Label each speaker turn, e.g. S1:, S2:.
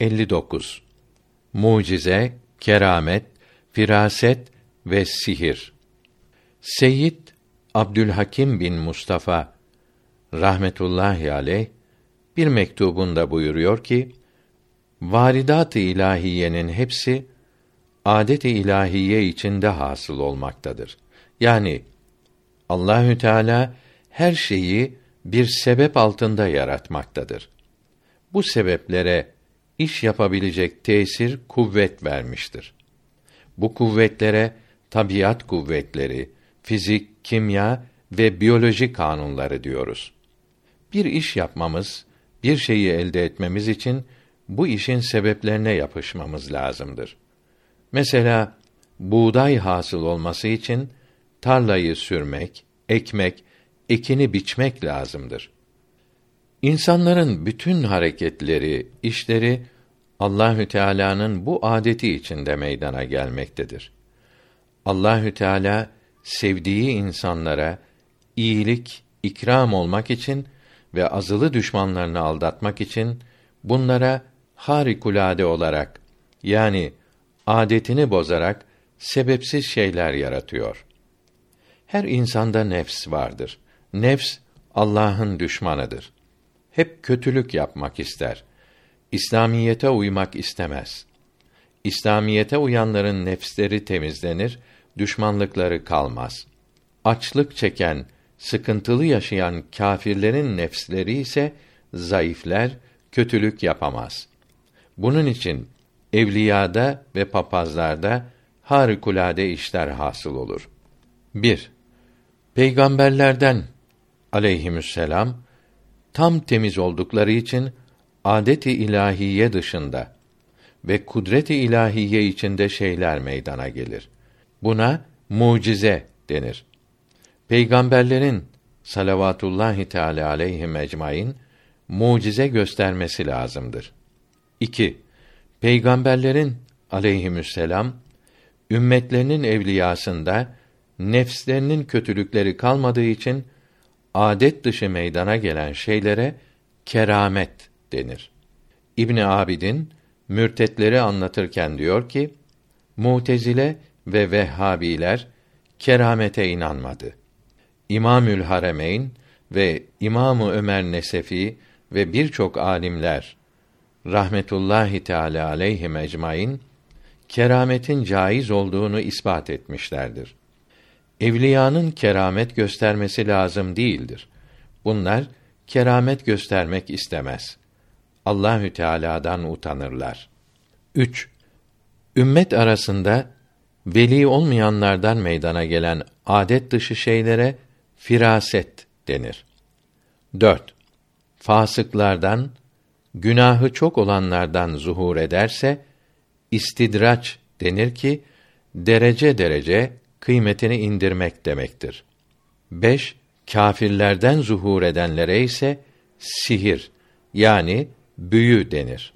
S1: 59 Mucize, keramet, firaset ve sihir. Seyyid Abdülhakim bin Mustafa rahmetullahi aleyh bir mektubunda buyuruyor ki varidat-ı ilahiyenin hepsi adet-i ilahiye içinde hasıl olmaktadır. Yani Allahü Teala her şeyi bir sebep altında yaratmaktadır. Bu sebeplere iş yapabilecek tesir, kuvvet vermiştir. Bu kuvvetlere tabiat kuvvetleri, fizik, kimya ve biyoloji kanunları diyoruz. Bir iş yapmamız, bir şeyi elde etmemiz için bu işin sebeplerine yapışmamız lazımdır. Mesela buğday hasıl olması için tarlayı sürmek, ekmek, ekini biçmek lazımdır. İnsanların bütün hareketleri, işleri Allahü Teala'nın bu adeti içinde meydana gelmektedir. Allahü Teala sevdiği insanlara iyilik, ikram olmak için ve azılı düşmanlarını aldatmak için bunlara harikulade olarak yani adetini bozarak sebepsiz şeyler yaratıyor. Her insanda nefs vardır. Nefs Allah'ın düşmanıdır. Hep kötülük yapmak ister. İslamiyete uymak istemez. İslamiyete uyanların nefsleri temizlenir, düşmanlıkları kalmaz. Açlık çeken, sıkıntılı yaşayan kâfirlerin nefsleri ise zayıfler, kötülük yapamaz. Bunun için evliyada ve papazlarda harikulade işler hasıl olur. 1. Peygamberlerden aleyhisselam tam temiz oldukları için adet-i ilahiye dışında ve kudret-i ilahiye içinde şeyler meydana gelir. Buna mucize denir. Peygamberlerin salavatullahi teala aleyhi ecmaîn mucize göstermesi lazımdır. 2. Peygamberlerin aleyhisselam ümmetlerinin evliyasında nefslerinin kötülükleri kalmadığı için adet dışı meydana gelen şeylere keramet denir. İbn Abidin mürtetleri anlatırken diyor ki: Mutezile ve Vehhabiler keramete inanmadı. İmamül Haremeyn ve İmamı Ömer Nesefi ve birçok alimler rahmetullahi teala aleyhi ecmaîn kerametin caiz olduğunu ispat etmişlerdir. Evliyanın keramet göstermesi lazım değildir. Bunlar keramet göstermek istemez. Allahü Teala'dan utanırlar. 3. Ümmet arasında veli olmayanlardan meydana gelen adet dışı şeylere firaset denir. 4. Fasıklardan, günahı çok olanlardan zuhur ederse istidraç denir ki derece derece kıymetini indirmek demektir. 5. Kâfirlerden zuhur edenlere ise sihir yani büyü denir.